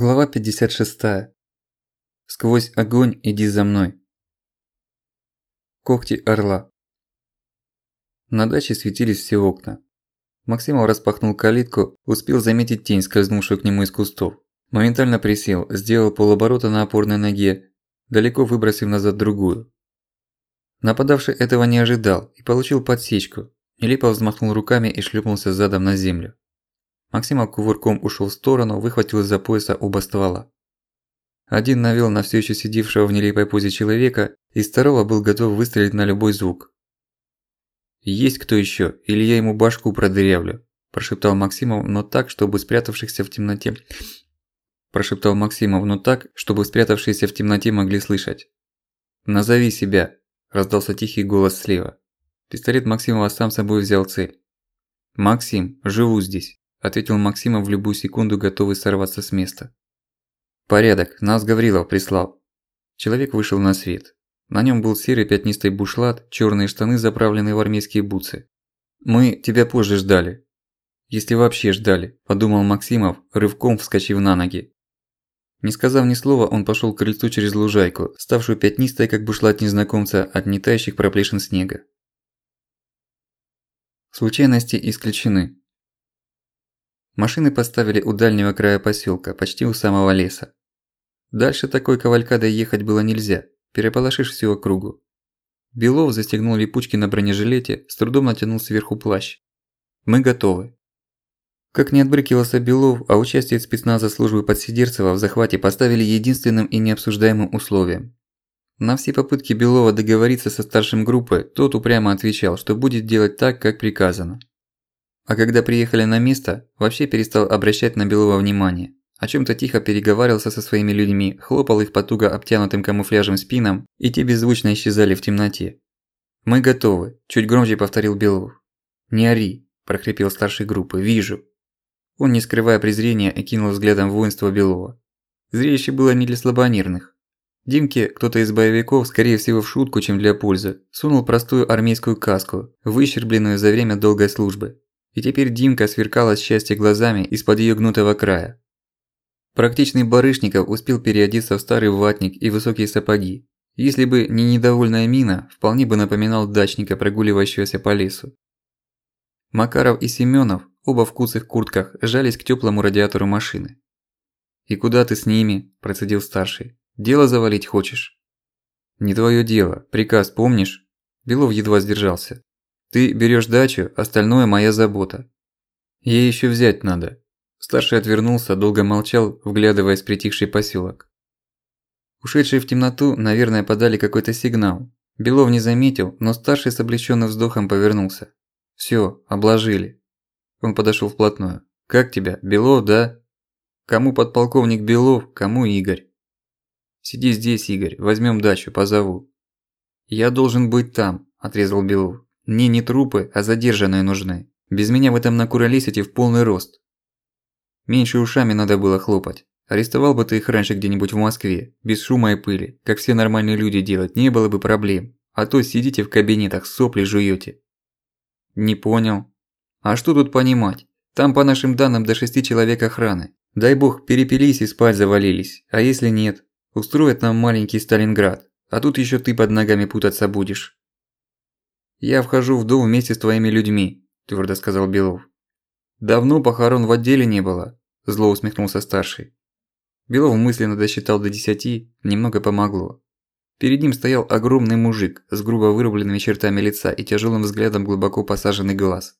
Глава 56. Сквозь огонь иди за мной. Когти орла. На даче светились все окна. Максимов распахнул калитку, успел заметить тень, скользнувшую к нему из кустов. Моментально присел, сделал полоборота на опорной ноге, далеко выбросив назад другую. Нападавший этого не ожидал и получил подсечку. Нелепо взмахнул руками и шлепнулся задом на землю. Максимов кувырком ушел в сторону, выхватил из-за пояса оба ствола. Один навел на все еще сидевшего в нелепой позе человека, и второго был готов выстрелить на любой звук. «Есть кто еще, или я ему башку продырявлю», – прошептал Максимов, но так, чтобы спрятавшихся в темноте... Прошептал Максимов, но так, чтобы спрятавшиеся в темноте могли слышать. «Назови себя», – раздался тихий голос слева. Пистолет Максимова сам собой взял цель. «Максим, живу здесь». – ответил Максимов в любую секунду, готовый сорваться с места. «Порядок, нас Гаврилов прислал». Человек вышел на свет. На нем был серый пятнистый бушлат, черные штаны, заправленные в армейские бутсы. «Мы тебя позже ждали». «Если вообще ждали», – подумал Максимов, рывком вскочив на ноги. Не сказав ни слова, он пошел к крыльцу через лужайку, ставшую пятнистой, как бушлат незнакомца, от нетающих проплешин снега. Случайности исключены. Машины поставили у дальнего края посёлка, почти у самого леса. Дальше такой кавалькадой ехать было нельзя, переполошишь всю округу. Белов застегнул липучки на бронежилете, с трудом натянул сверху плащ. Мы готовы. Как не отбрыкивался Белов, а участие спецназа службы Подсидерцева в захвате поставили единственным и необсуждаемым условием. На все попытки Белова договориться со старшим группы, тот упрямо отвечал, что будет делать так, как приказано. А когда приехали на место, вообще перестал обращать на Белова внимание. О чём-то тихо переговаривался со своими людьми, хлопал их по туго обтянутым камуфляжем спинам, и те беззвучно исчезали в темноте. «Мы готовы», – чуть громче повторил Белов. «Не ори», – прохрипел старший группы, – «вижу». Он, не скрывая презрения, окинул взглядом воинство Белова. Зрелище было не для слабонервных. Димке кто-то из боевиков, скорее всего в шутку, чем для пользы, сунул простую армейскую каску, выщербленную за время долгой службы. И теперь Димка сверкала счастье глазами из-под её гнутого края. Практичный барышников успел переодеться в старый ватник и высокие сапоги. Если бы не недовольная мина, вполне бы напоминал дачника, прогуливающегося по лесу. Макаров и Семёнов, оба в куцых куртках, жались к тёплому радиатору машины. «И куда ты с ними?» – процедил старший. «Дело завалить хочешь?» «Не твоё дело. Приказ помнишь?» Белов едва сдержался. Ты берешь дачу, остальное моя забота. Ей еще взять надо. Старший отвернулся, долго молчал, вглядываясь в притихший поселок. Ушедшие в темноту, наверное, подали какой-то сигнал. Белов не заметил, но старший с облегченным вздохом повернулся. Все, обложили. Он подошел вплотную. Как тебя? Белов, да? Кому подполковник Белов, кому Игорь? Сиди здесь, Игорь, возьмем дачу, позову. Я должен быть там, отрезал Белов. Мне не трупы, а задержанные нужны. Без меня в этом накуролесите в полный рост. Меньше ушами надо было хлопать. Арестовал бы ты их раньше где-нибудь в Москве, без шума и пыли, как все нормальные люди делать, не было бы проблем. А то сидите в кабинетах, сопли жуёте. Не понял. А что тут понимать? Там по нашим данным до шести человек охраны. Дай бог, перепились и спать завалились. А если нет? Устроят нам маленький Сталинград. А тут ещё ты под ногами путаться будешь. «Я вхожу в дом вместе с твоими людьми», – твердо сказал Белов. «Давно похорон в отделе не было», – зло усмехнулся старший. Белов мысленно досчитал до десяти, немного помогло. Перед ним стоял огромный мужик с грубо вырубленными чертами лица и тяжелым взглядом глубоко посаженный глаз.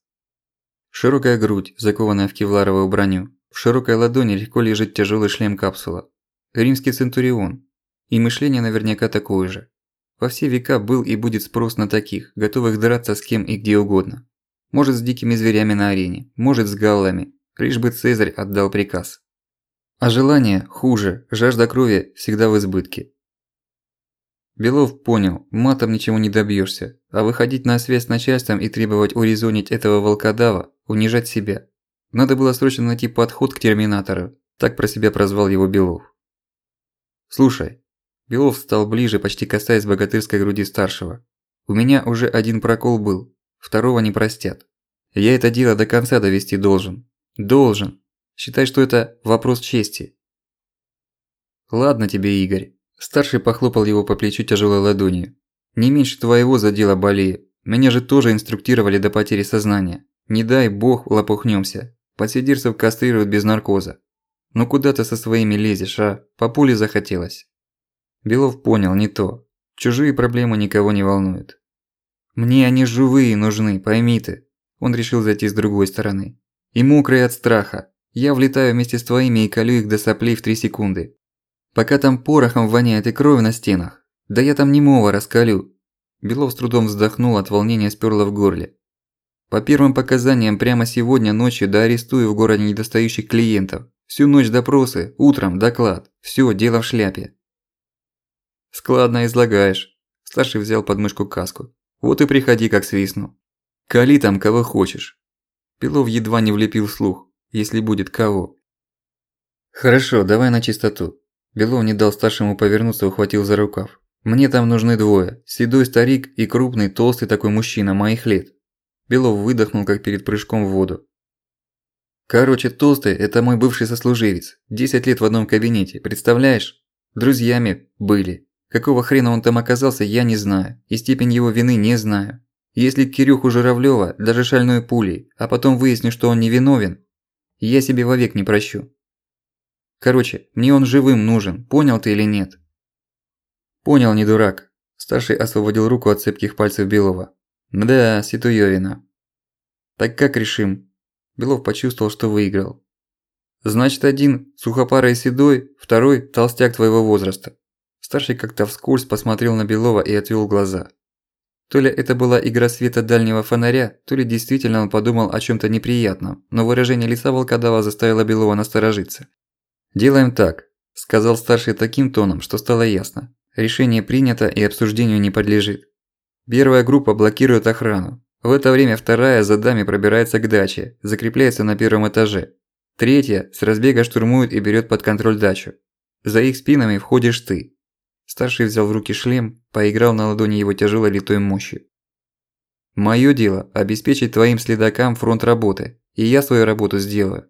Широкая грудь, закованная в кевларовую броню. В широкой ладони легко лежит тяжелый шлем-капсула. Римский центурион. И мышление наверняка такое же. Во все века был и будет спрос на таких, готовых драться с кем и где угодно. Может с дикими зверями на арене, может с галлами, лишь бы Цезарь отдал приказ. А желание хуже, жажда крови всегда в избытке. Белов понял, матом ничего не добьешься, а выходить на связь с начальством и требовать урезонить этого волкодава, унижать себя. Надо было срочно найти подход к терминатору, так про себя прозвал его Белов. «Слушай, Белов стал ближе, почти касаясь богатырской груди старшего. «У меня уже один прокол был, второго не простят. Я это дело до конца довести должен. Должен. Считай, что это вопрос чести. Ладно тебе, Игорь. Старший похлопал его по плечу тяжелой ладонью. Не меньше твоего задела болею. Меня же тоже инструктировали до потери сознания. Не дай бог лопухнёмся. Подсидирцев кастрируют без наркоза. Ну куда ты со своими лезешь, а? По пуле захотелось. Белов понял, не то. Чужие проблемы никого не волнуют. Мне они живые нужны, пойми ты. Он решил зайти с другой стороны. И мокрые от страха. Я влетаю вместе с твоими и колю их до соплей в три секунды. Пока там порохом воняет и кровь на стенах. Да я там немого раскалю. Белов с трудом вздохнул, от волнения спёрло в горле. По первым показаниям, прямо сегодня ночью да арестую в городе недостающих клиентов. Всю ночь допросы, утром доклад. Всё, дело в шляпе. Складно излагаешь. Старший взял под мышку каску. Вот и приходи, как свистну. Кали там кого хочешь. Белов едва не влепил слух, если будет кого. Хорошо, давай на чистоту. Белов не дал старшему повернуться, ухватил за рукав. Мне там нужны двое. Седой старик и крупный, толстый такой мужчина моих лет. Белов выдохнул, как перед прыжком в воду. Короче, толстый – это мой бывший сослуживец. Десять лет в одном кабинете, представляешь? Друзьями были. Какого хрена он там оказался, я не знаю. И степень его вины не знаю. Если Кирюху Журавлёва даже шальной пулей, а потом выясню, что он невиновен, я себе вовек не прощу. Короче, мне он живым нужен, понял ты или нет? Понял, не дурак. Старший освободил руку от цепких пальцев Белова. Да, Ситуёвина. Так как решим? Белов почувствовал, что выиграл. Значит, один сухопарый седой, второй толстяк твоего возраста. Старший как-то вскользь посмотрел на Белова и отвел глаза. То ли это была игра света дальнего фонаря, то ли действительно он подумал о чем то неприятном, но выражение лица волкодава заставило Белова насторожиться. «Делаем так», – сказал старший таким тоном, что стало ясно. Решение принято и обсуждению не подлежит. Первая группа блокирует охрану. В это время вторая за дами пробирается к даче, закрепляется на первом этаже. Третья с разбега штурмует и берет под контроль дачу. За их спинами входишь ты. Старший взял в руки шлем, поиграл на ладони его тяжелой литой мощью. «Моё дело – обеспечить твоим следакам фронт работы, и я свою работу сделаю.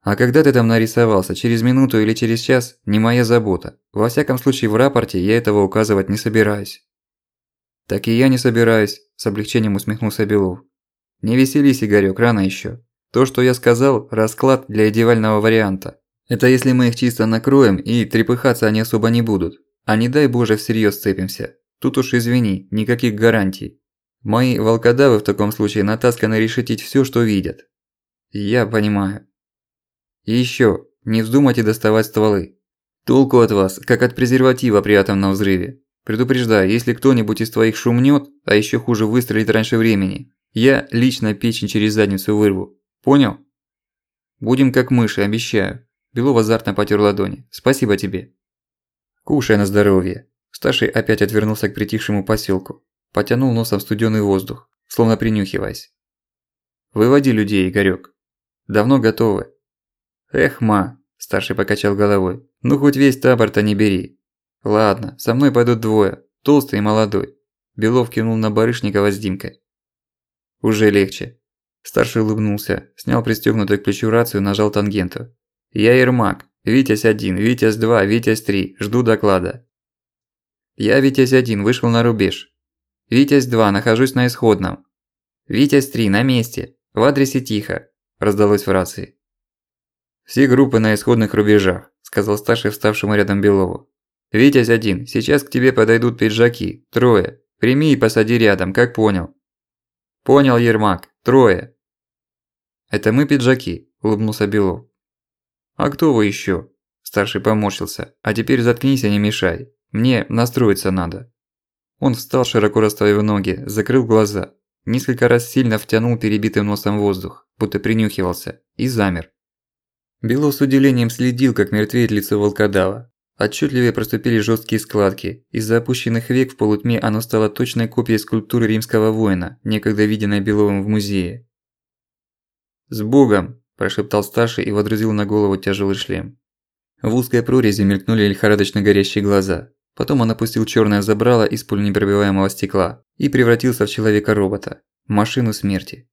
А когда ты там нарисовался, через минуту или через час – не моя забота. Во всяком случае, в рапорте я этого указывать не собираюсь». «Так и я не собираюсь», – с облегчением усмехнулся Белов. «Не веселись, Игорёк, рано ещё. То, что я сказал – расклад для идеального варианта. Это если мы их чисто накроем и трепыхаться они особо не будут. А не дай боже всерьёз цепимся. Тут уж извини, никаких гарантий. Мои волкодавы в таком случае натасканы решетить всё, что видят. Я понимаю. И ещё, не вздумайте доставать стволы. Толку от вас, как от презерватива при атомном взрыве. Предупреждаю, если кто-нибудь из твоих шумнёт, а ещё хуже выстрелит раньше времени, я лично печень через задницу вырву. Понял? Будем как мыши, обещаю. Белов азартно потёр ладони. Спасибо тебе. «Кушай на здоровье». Старший опять отвернулся к притихшему посёлку. Потянул носом студёный воздух, словно принюхиваясь. «Выводи людей, Игорёк. Давно готовы?» «Эх, ма», – старший покачал головой. «Ну хоть весь табор-то не бери». «Ладно, со мной пойдут двое, толстый и молодой». Белов кивнул на Барышникова с Димкой. «Уже легче». Старший улыбнулся, снял пристёгнутую к плечу рацию, нажал тангенту. «Я Ермак. Витязь-1, Витязь-2, Витязь-3, жду доклада. Я Витязь-1, вышел на рубеж. Витязь-2, нахожусь на исходном. Витязь-3, на месте, в адресе тихо, раздалось в рации. Все группы на исходных рубежах, сказал старший вставшему рядом Белову. Витязь-1, сейчас к тебе подойдут пиджаки, трое. Прими и посади рядом, как понял. Понял, Ермак, трое. Это мы пиджаки, улыбнулся Белов. «А кто вы ещё?» Старший поморщился. «А теперь заткнись и не мешай. Мне настроиться надо». Он встал, широко расставив ноги, закрыл глаза. Несколько раз сильно втянул перебитым носом воздух, будто принюхивался, и замер. Белов с удивлением следил, как мертвеет лицо волкодава. Отчетливее проступили жесткие складки. Из-за опущенных век в полутьме оно стало точной копией скульптуры римского воина, некогда виденной Беловым в музее. «С Богом!» – прошептал старший и водрузил на голову тяжелый шлем. В узкой прорези мелькнули лихорадочно горящие глаза. Потом он опустил чёрное забрало из пуленепробиваемого стекла и превратился в человека-робота. Машину смерти.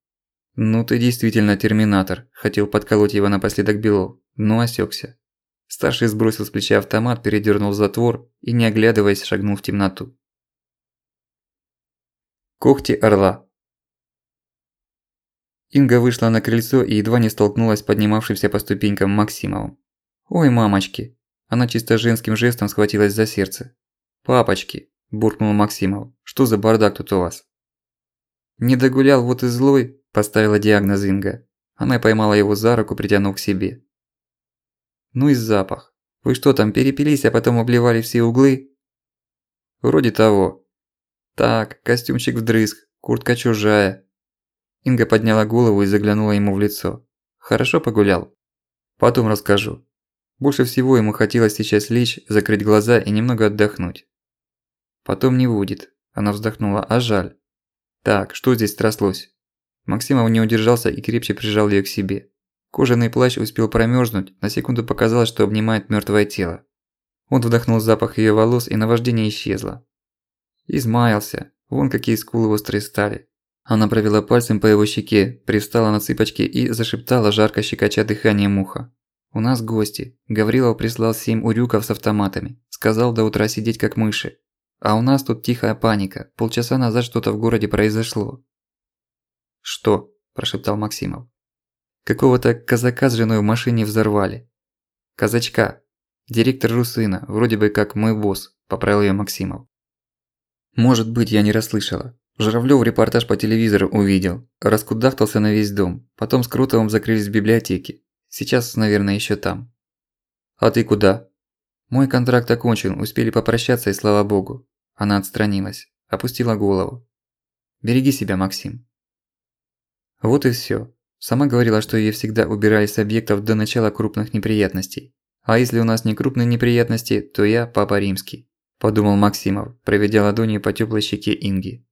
«Ну ты действительно терминатор», – хотел подколоть его напоследок Белов, но осёкся. Старший сбросил с плеча автомат, передернул затвор и, не оглядываясь, шагнул в темноту. Когти орла Инга вышла на крыльцо и едва не столкнулась с поднимавшимся по ступенькам Максимовым. «Ой, мамочки!» Она чисто женским жестом схватилась за сердце. «Папочки!» – буркнул Максимов. «Что за бардак тут у вас?» «Не догулял, вот и злой», – поставила диагноз Инга. Она поймала его за руку, притянув к себе. «Ну и запах. Вы что там, перепились, а потом обливали все углы?» «Вроде того». «Так, костюмчик вдрызг, куртка чужая, Инга подняла голову и заглянула ему в лицо. «Хорошо погулял?» «Потом расскажу». Больше всего ему хотелось сейчас лечь, закрыть глаза и немного отдохнуть. «Потом не будет», – она вздохнула, – «а жаль». «Так, что здесь стряслось?» Максимов не удержался и крепче прижал её к себе. Кожаный плащ успел промёрзнуть, на секунду показалось, что обнимает мёртвое тело. Он вдохнул запах её волос, и наваждение исчезло. Измаялся, вон какие скулы острые стали. Она провела пальцем по его щеке, привстала на цыпочки и зашептала, жарко щекоча дыхание муха. «У нас гости. Гаврилов прислал семь урюков с автоматами. Сказал до утра сидеть как мыши. А у нас тут тихая паника. Полчаса назад что-то в городе произошло». «Что?» – прошептал Максимов. «Какого-то казака с женой в машине взорвали». «Казачка. Директор Русына, вроде бы как мой босс», – поправил её Максимов. «Может быть, я не расслышала. Журавлёв репортаж по телевизору увидел. Раскудахтался на весь дом. Потом с Крутовым закрылись в библиотеке. Сейчас, наверное, ещё там. А ты куда? Мой контракт окончен, успели попрощаться и слава богу. Она отстранилась, опустила голову. Береги себя, Максим. Вот и всё. Сама говорила, что её всегда убирали с объектов до начала крупных неприятностей. А если у нас не крупные неприятности, то я папа римский, подумал Максимов, проведя ладонью по тёплой щеке Инги.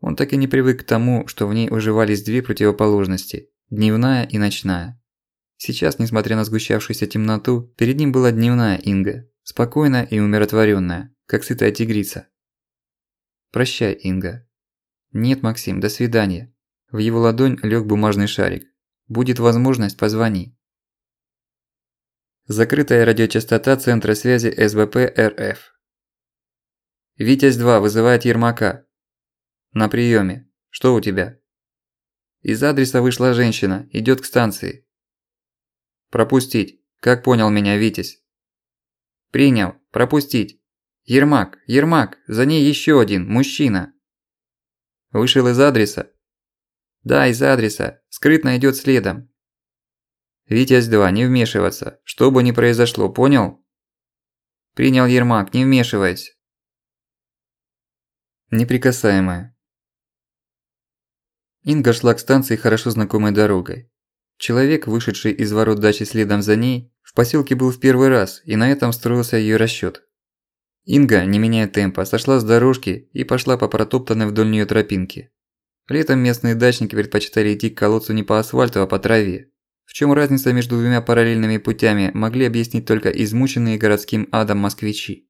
Он так и не привык к тому, что в ней уживались две противоположности – дневная и ночная. Сейчас, несмотря на сгущавшуюся темноту, перед ним была дневная Инга, спокойная и умиротворенная, как сытая тигрица. «Прощай, Инга». «Нет, Максим, до свидания». В его ладонь лег бумажный шарик. «Будет возможность, позвони». Закрытая радиочастота Центра связи СБП РФ. «Витязь-2 вызывает Ермака. «На приёме. Что у тебя?» «Из адреса вышла женщина. Идёт к станции». «Пропустить. Как понял меня, Витязь?» «Принял. Пропустить. Ермак, Ермак, за ней ещё один, мужчина». «Вышел из адреса?» «Да, из адреса. Скрытно идёт следом». «Витязь-2, не вмешиваться. Что бы ни произошло, понял?» «Принял Ермак, не вмешивайся». Неприкасаемая. Инга шла к станции хорошо знакомой дорогой. Человек, вышедший из ворот дачи следом за ней, в поселке был в первый раз, и на этом строился ее расчёт. Инга, не меняя темпа, сошла с дорожки и пошла по протоптанной вдоль неё тропинке. Летом местные дачники предпочитали идти к колодцу не по асфальту, а по траве. В чём разница между двумя параллельными путями, могли объяснить только измученные городским адом москвичи.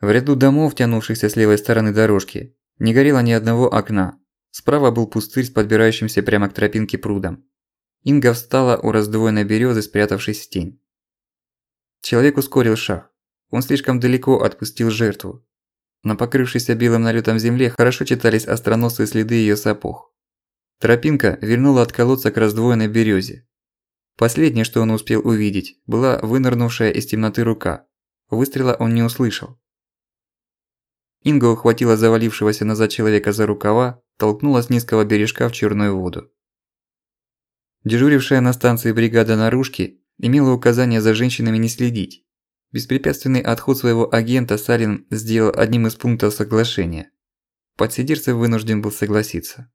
В ряду домов, тянувшихся с левой стороны дорожки, не горело ни одного окна, Справа был пустырь с подбирающимся прямо к тропинке прудом. Инга встала у раздвоенной берёзы, спрятавшись в тень. Человек ускорил шаг. Он слишком далеко отпустил жертву. На покрывшейся белым налётом земле хорошо читались остроносые следы её сапог. Тропинка вернула от колодца к раздвоенной берёзе. Последнее, что он успел увидеть, была вынырнувшая из темноты рука. Выстрела он не услышал. Инга ухватила завалившегося назад человека за рукава, толкнула с низкого бережка в черную воду. Дежурившая на станции бригада наружки имела указание за женщинами не следить. Беспрепятственный отход своего агента Салин сделал одним из пунктов соглашения. Подсидерцев вынужден был согласиться.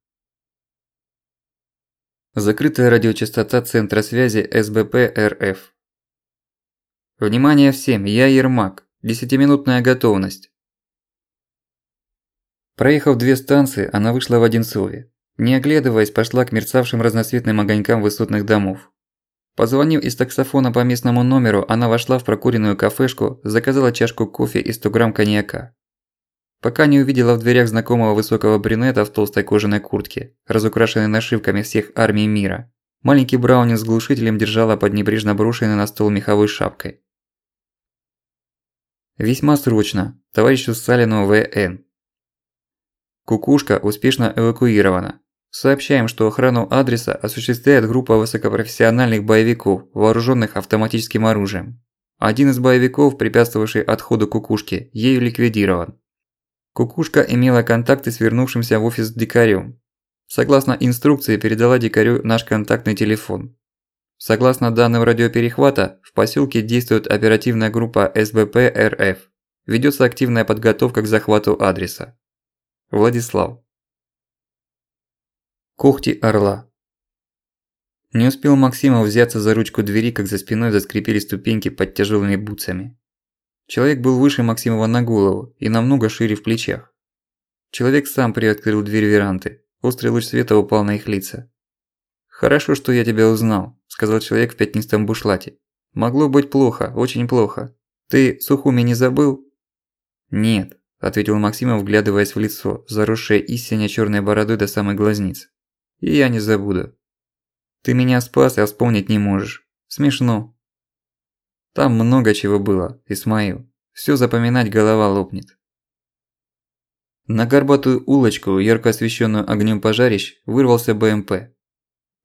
Закрытая радиочастота Центра связи СБП РФ. Внимание всем, я Ермак. Десятиминутная готовность. Проехав две станции, она вышла в Одинцове. Не оглядываясь, пошла к мерцавшим разноцветным огонькам высотных домов. Позвонив из таксофона по местному номеру, она вошла в прокуренную кафешку, заказала чашку кофе и 100 грамм коньяка. Пока не увидела в дверях знакомого высокого брюнета в толстой кожаной куртке, разукрашенной нашивками всех армий мира, Маленький Браунин с глушителем держала под небрежно брошенной на стол меховой шапкой. Весьма срочно, товарищу Салину В.Н. Кукушка успешно эвакуирована. Сообщаем, что охрану адреса осуществляет группа высокопрофессиональных боевиков, вооруженных автоматическим оружием. Один из боевиков, препятствовавший отходу кукушки, ею ликвидирован. Кукушка имела контакты с вернувшимся в офис дикарем. Согласно инструкции передала дикарю наш контактный телефон. Согласно данным радиоперехвата, в поселке действует оперативная группа СБП РФ. Ведется активная подготовка к захвату адреса. Владислав. Когти орла. Не успел Максимов взяться за ручку двери, как за спиной заскрипели ступеньки под тяжелыми бутсами. Человек был выше Максимова на голову и намного шире в плечах. Человек сам приоткрыл дверь веранды. Острый луч света упал на их лица. «Хорошо, что я тебя узнал», – сказал человек в пятнистом бушлате. «Могло быть плохо, очень плохо. Ты Сухуми не забыл?» «Нет», – ответил Максимов, вглядываясь в лицо, заросшее истине чёрной бородой до самой глазниц. «И я не забуду. Ты меня спас, а вспомнить не можешь. Смешно. Там много чего было, Исмаил. Всё запоминать голова лопнет. На горбатую улочку, ярко освещенную огнем пожарищ, вырвался БМП.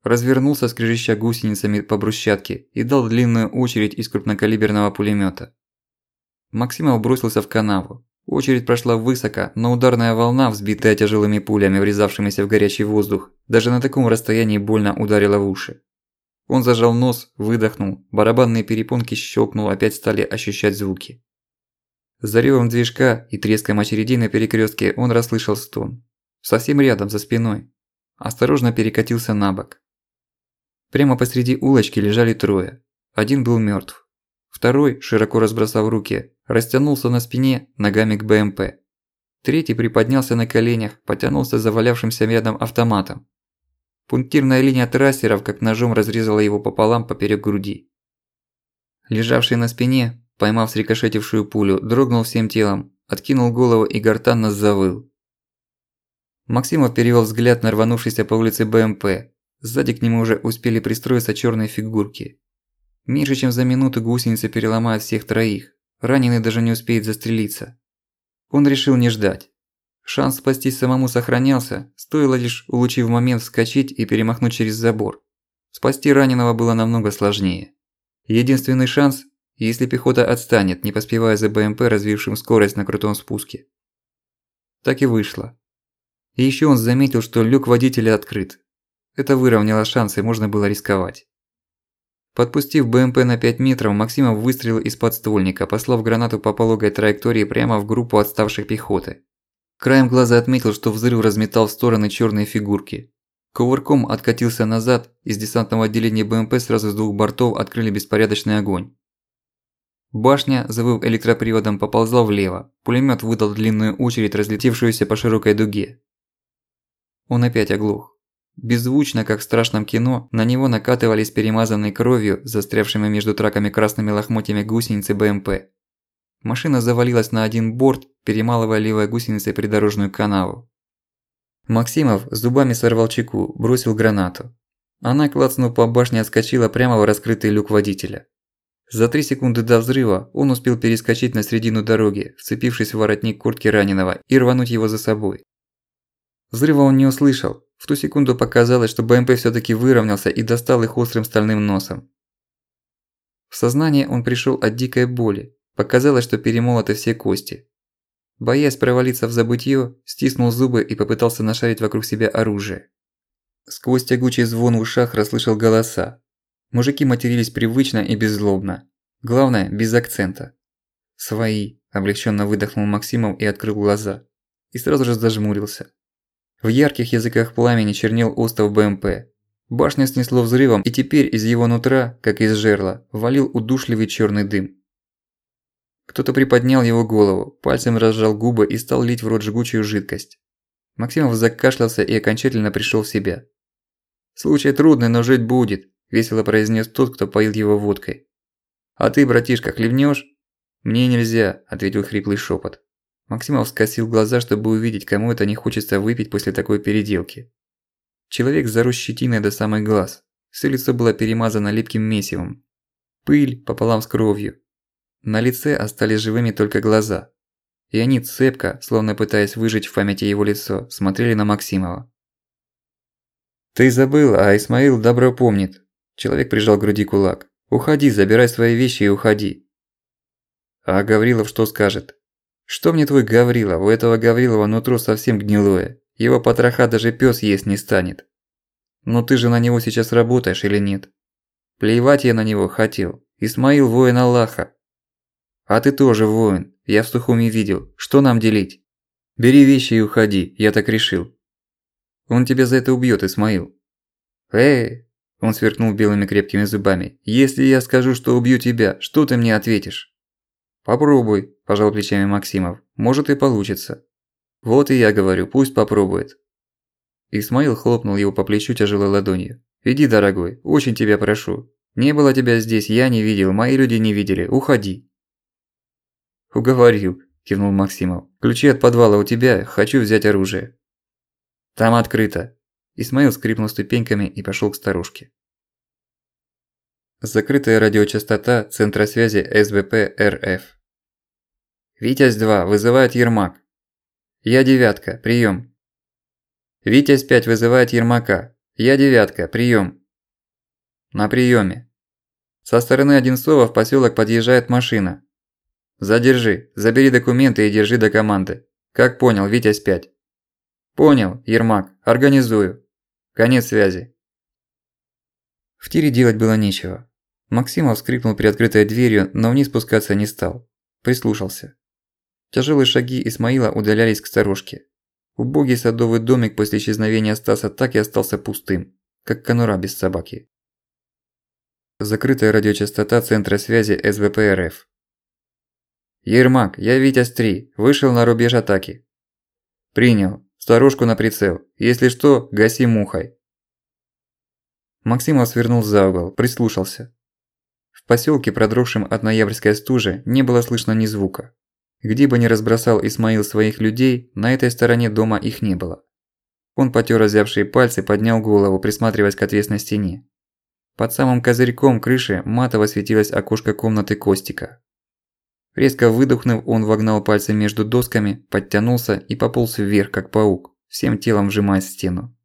Развернулся, скрежеща гусеницами по брусчатке, и дал длинную очередь из крупнокалиберного пулемёта. Максимов бросился в канаву. Очередь прошла высоко, но ударная волна, взбитая тяжелыми пулями, врезавшимися в горячий воздух, даже на таком расстоянии больно ударила в уши. Он зажал нос, выдохнул, барабанные перепонки щелкнул, опять стали ощущать звуки. За рёвом движка и треском очередей на перекрёстке он расслышал стон. Совсем рядом, за спиной. Осторожно перекатился на бок. Прямо посреди улочки лежали трое. Один был мёртв. Второй, широко разбросав руки, растянулся на спине ногами к БМП. Третий приподнялся на коленях, потянулся за валявшимся рядом автоматом. Пунктирная линия трассеров как ножом разрезала его пополам поперек груди. Лежавший на спине, поймав срикошетившую пулю, дрогнул всем телом, откинул голову и гортанно завыл. Максимов перевел взгляд на рванувшийся по улице БМП. Сзади к нему уже успели пристроиться черные фигурки. Меньше чем за минуту гусеница переломает всех троих. Раненый даже не успеет застрелиться. Он решил не ждать. Шанс спастись самому сохранялся, стоило лишь, улучив момент, вскочить и перемахнуть через забор. Спасти раненого было намного сложнее. Единственный шанс, если пехота отстанет, не поспевая за БМП, развившим скорость на крутом спуске. Так и вышло. И ещё он заметил, что люк водителя открыт. Это выровняло шансы, можно было рисковать. Подпустив БМП на 5 метров, Максимов выстрелил из подствольника, послав гранату по пологой траектории прямо в группу отставшей пехоты. Краем глаза отметил, что взрыв разметал в стороны чёрные фигурки. Кувырком откатился назад, из десантного отделения БМП сразу с двух бортов открыли беспорядочный огонь. Башня, завыв электроприводом, поползла влево. Пулемёт выдал длинную очередь, разлетевшуюся по широкой дуге. Он опять оглох. Беззвучно, как в страшном кино, на него накатывались перемазанной кровью, застрявшими между траками красными лохмотьями гусеницы БМП. Машина завалилась на один борт, перемалывая левой гусеницей придорожную канаву. Максимов с зубами сорвал чеку, бросил гранату. Она, клацнув по башне, отскочила прямо в раскрытый люк водителя. За три секунды до взрыва он успел перескочить на середину дороги, вцепившись в воротник куртки раненого, и рвануть его за собой. Взрыва он не услышал, в ту секунду показалось, что БМП всё-таки выровнялся и достал их острым стальным носом. В сознание он пришёл от дикой боли. Показалось, что перемолоты все кости. Боясь провалиться в забытье, стиснул зубы и попытался нашарить вокруг себя оружие. Сквозь тягучий звон в ушах расслышал голоса. Мужики матерились привычно и беззлобно. Главное, без акцента. «Свои», – облегченно выдохнул Максимов и открыл глаза. И сразу же зажмурился. В ярких языках пламени чернел остов БМП. Башня снесло взрывом, и теперь из его нутра, как из жерла, валил удушливый черный дым. Кто-то приподнял его голову, пальцем разжал губы и стал лить в рот жгучую жидкость. Максимов закашлялся и окончательно пришел в себя. «Случай трудный, но жить будет», – весело произнес тот, кто поил его водкой. «А ты, братишка, хлебнешь? «Мне нельзя», – ответил хриплый шепот. Максимов скосил глаза, чтобы увидеть, кому это не хочется выпить после такой переделки. Человек зарос щетиной до самых глаз. Всё лицо было перемазано липким месивом. Пыль пополам с кровью. На лице остались живыми только глаза. И они цепко, словно пытаясь выжить в памяти его лицо, смотрели на Максимова. «Ты забыл, а Исмаил добро помнит». Человек прижал к груди кулак. «Уходи, забирай свои вещи и уходи». «А Гаврилов что скажет?» «Что мне твой Гаврила? У этого Гаврилова нутро совсем гнилое. Его потроха даже пёс есть не станет. Но ты же на него сейчас работаешь или нет? Плевать я на него хотел. Исмаил воин Аллаха. А ты тоже воин. Я в Сухуми видел. Что нам делить? Бери вещи и уходи, я так решил. Он тебя за это убьёт, Исмаил. Эй, он сверкнул белыми крепкими зубами. Если я скажу, что убью тебя, что ты мне ответишь? Попробуй, пожал плечами Максимов. Может и получится. Вот и я говорю, пусть попробует. Исмаил хлопнул его по плечу тяжелой ладонью. «Иди, дорогой, очень тебя прошу. Не было тебя здесь, я не видел, мои люди не видели, уходи». «Уговорил», – кивнул Максимов. «Ключи от подвала у тебя, хочу взять оружие». «Там открыто». Исмаил скрипнул ступеньками и пошёл к старушке. Закрытая радиочастота Центра связи СБП РФ. «Витязь-2, вызывает Ермак». «Я девятка, приём». «Витязь-5 вызывает Ермака. Я девятка, приём». «На приёме». Со стороны Одинцова в посёлок подъезжает машина. «Задержи, забери документы и держи до команды. Как понял, Витязь-5». «Понял, Ермак, организую. Конец связи». В тире делать было нечего. Максимов скрипнул приоткрытой дверью, но вниз спускаться не стал. Прислушался. Тяжелые шаги Исмаила удалялись к сторожке. Убогий садовый домик после исчезновения Стаса так и остался пустым, как конура без собаки. Закрытая радиочастота Центра связи СВП РФ. «Ермак, я Витязь-3, вышел на рубеж атаки». «Принял. Старушку на прицел. Если что, гаси мухой». Максимов свернул за угол, прислушался. В посёлке, продрогшем от ноябрьской стужи, не было слышно ни звука. Где бы ни разбросал Исмаил своих людей, на этой стороне дома их не было. Он потёр озябшие пальцы, поднял голову, присматриваясь к отвесной стене. Под самым козырьком крыши матово светилось окошко комнаты Костика. Резко выдохнув, он вогнал пальцы между досками, подтянулся и пополз вверх, как паук, всем телом вжимаясь в стену.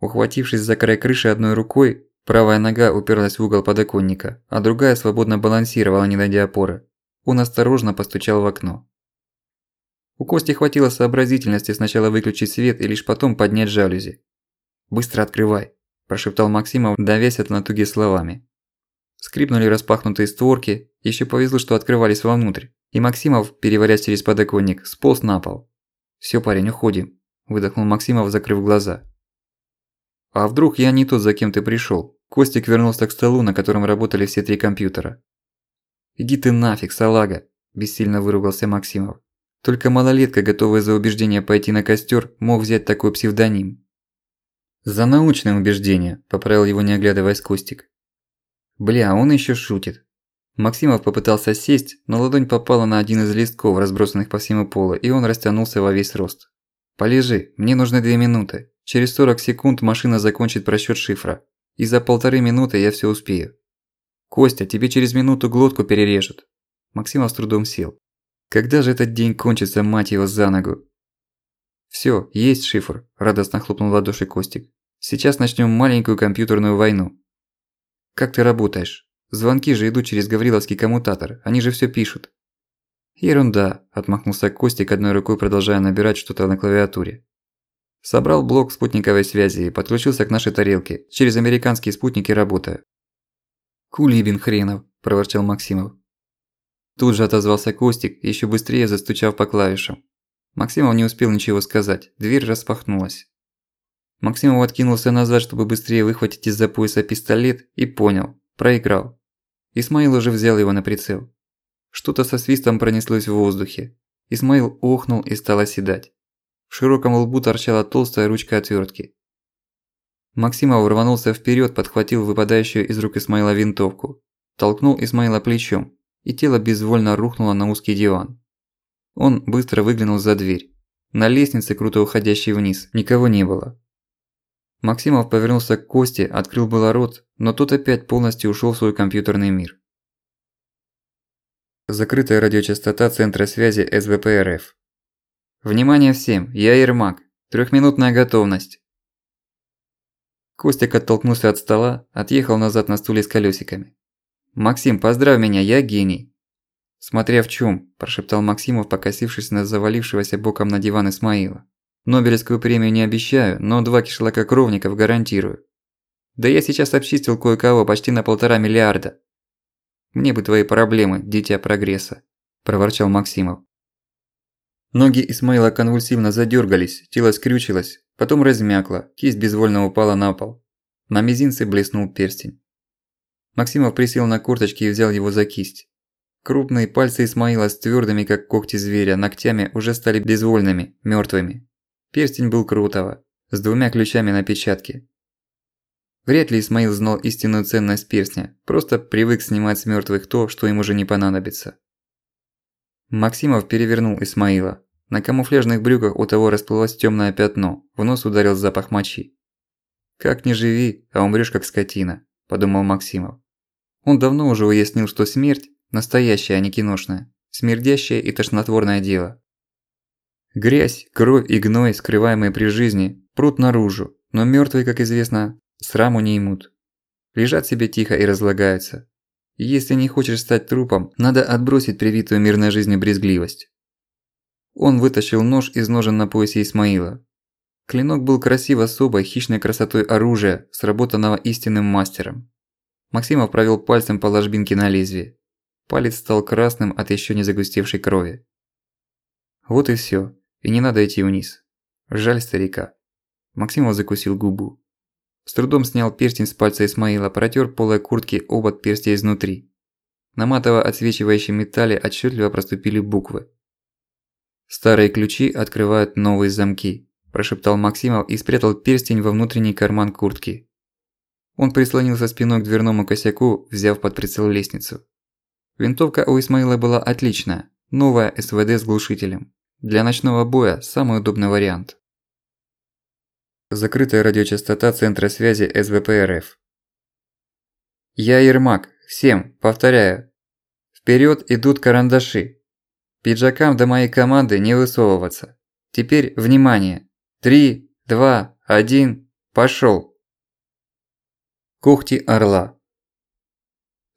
Ухватившись за край крыши одной рукой, правая нога уперлась в угол подоконника, а другая свободно балансировала, не найдя опоры. Он осторожно постучал в окно. У Кости хватило сообразительности сначала выключить свет и лишь потом поднять жалюзи. «Быстро открывай», – прошептал Максимов, давясь от натуги словами. Скрипнули распахнутые створки, ещё повезло, что открывались вовнутрь, и Максимов, переварясь через подоконник, сполз на пол. «Всё, парень, уходим», – выдохнул Максимов, закрыв глаза. «А вдруг я не тот, за кем ты пришёл?» Костик вернулся к столу, на котором работали все три компьютера. «Иди ты нафиг, салага!» – бессильно выругался Максимов. Только малолетка, готовая за убеждение пойти на костер, мог взять такой псевдоним. «За научное убеждение», – поправил его не оглядываясь Костик. «Бля, он еще шутит». Максимов попытался сесть, но ладонь попала на один из листков, разбросанных по всему полу, и он растянулся во весь рост. «Полежи, мне нужны две минуты. Через 40 секунд машина закончит просчёт шифра. И за полторы минуты я всё успею». «Костя, тебе через минуту глотку перережут». Максимов с трудом сел. «Когда же этот день кончится, мать его, за ногу?» «Всё, есть шифр», – радостно хлопнул в ладоши Костик. «Сейчас начнём маленькую компьютерную войну». «Как ты работаешь? Звонки же идут через Гавриловский коммутатор, они же всё пишут». «Ерунда», – отмахнулся Костик одной рукой, продолжая набирать что-то на клавиатуре. Собрал блок спутниковой связи и подключился к нашей тарелке. Через американские спутники работаю. «Кулибин хренов», – проворчал Максимов. Тут же отозвался Костик, еще быстрее застучав по клавишам. Максимов не успел ничего сказать, дверь распахнулась. Максимов откинулся назад, чтобы быстрее выхватить из-за пояса пистолет, и понял – проиграл. Исмаил уже взял его на прицел. Что-то со свистом пронеслось в воздухе. Исмаил охнул и стал оседать. В широком лбу торчала толстая ручка отвертки. Максимов рванулся вперед, подхватил выпадающую из рук Исмаила винтовку, толкнул Исмаила плечом, и тело безвольно рухнуло на узкий диван. Он быстро выглянул за дверь. На лестнице, круто уходящей вниз, никого не было. Максимов повернулся к Косте, открыл было рот, но тот опять полностью ушёл в свой компьютерный мир. Закрытая радиочастота Центра связи СВП РФ. Внимание всем, я Ермак. Трёхминутная готовность. Костик оттолкнулся от стола, отъехал назад на стуле с колёсиками. «Максим, поздравь меня, я гений!» «Смотря в чём», – прошептал Максимов, покосившись на завалившегося боком на диван Исмаила. «Нобелевскую премию не обещаю, но два кишлака кровников гарантирую. Да я сейчас обчистил кое-кого почти на полтора миллиарда. Мне бы твои проблемы, дитя прогресса», – проворчал Максимов. Ноги Исмаила конвульсивно задёргались, тело скрючилось, потом размякло, кисть безвольно упала на пол. На мизинце блеснул перстень. Максимов присел на корточки и взял его за кисть. Крупные пальцы Исмаила с твёрдыми, как когти зверя, ногтями уже стали безвольными, мёртвыми. Перстень был крутого, с двумя ключами на печатке. Вряд ли Исмаил знал истинную ценность перстня, просто привык снимать с мёртвых то, что им уже не понадобится. Максимов перевернул Исмаила. На камуфляжных брюках у того расплылось тёмное пятно, в нос ударил запах мочи. «Как не живи, а умрёшь как скотина», – подумал Максимов. Он давно уже уяснил, что смерть – настоящая, а не киношная, смердящее и тошнотворное дело. Грязь, кровь и гной, скрываемые при жизни, прут наружу, но мёртвые, как известно, сраму не имут. Лежат себе тихо и разлагаются. если не хочешь стать трупом, надо отбросить привитую мирной жизнью брезгливость. Он вытащил нож из ножен на поясе Исмаила. Клинок был красив особой хищной красотой оружия, сработанного истинным мастером. Максимов провёл пальцем по ложбинке на лезвие. Палец стал красным от ещё не загустевшей крови. Вот и всё, и не надо идти вниз. Жаль старика. Максимов закусил губу. С трудом снял перстень с пальца Исмаила, протер полой куртки обод перстня изнутри. На матово отсвечивающем металле отчетливо проступили буквы. «Старые ключи открывают новые замки», – прошептал Максимов и спрятал перстень во внутренний карман куртки. Он прислонился спиной к дверному косяку, взяв под прицел лестницу. Винтовка у Исмаила была отличная, новая СВД с глушителем. Для ночного боя самый удобный вариант. Закрытая радиочастота Центра связи СВП РФ. Я Ермак. Всем, повторяю. Вперед идут карандаши. Пиджакам до моей команды не высовываться. Теперь внимание. Три, два, один, пошёл. Когти орла.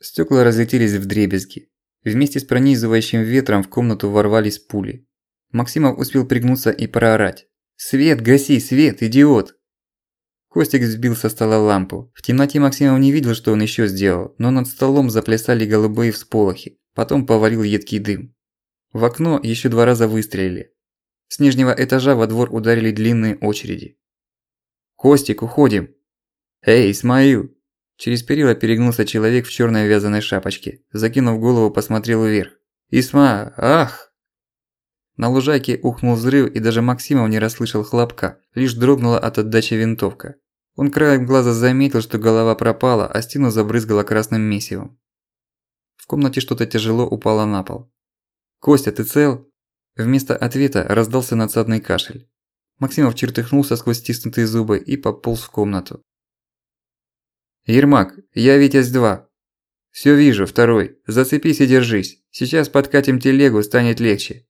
Стёкла разлетелись вдребезги. Вместе с пронизывающим ветром в комнату ворвались пули. Максимов успел пригнуться и проорать. «Свет, гаси, свет, идиот!» Костик сбил со стола лампу. В темноте Максимов не видел, что он ещё сделал, но над столом заплясали голубые всполохи. Потом повалил едкий дым. В окно ещё два раза выстрелили. С нижнего этажа во двор ударили длинные очереди. «Костик, уходим!» «Эй, Исмаил!» Через перила перегнулся человек в чёрной вязаной шапочке. Закинув голову, посмотрел вверх. «Исма! Ах!» На лужайке ухнул взрыв, и даже Максимов не расслышал хлопка, лишь дрогнула от отдачи винтовка. Он краем глаза заметил, что голова пропала, а стену забрызгала красным месивом. В комнате что-то тяжело упало на пол. «Костя, ты цел?» Вместо ответа раздался надсадный кашель. Максимов чертыхнулся сквозь стиснутые зубы и пополз в комнату. «Ермак, я Витязь-2. Всё вижу, второй. Зацепись и держись. Сейчас подкатим телегу, станет легче.